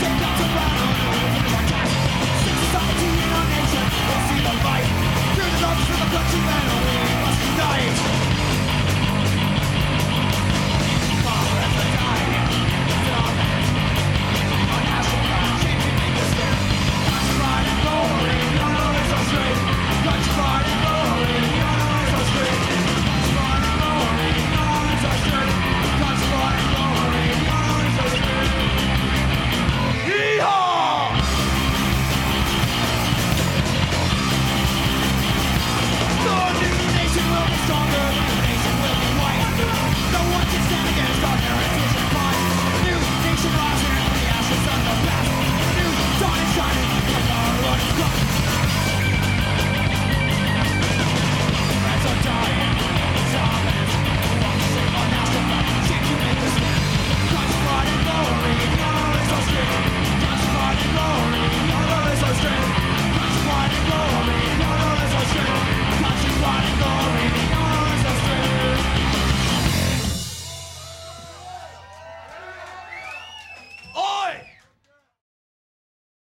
dead, not around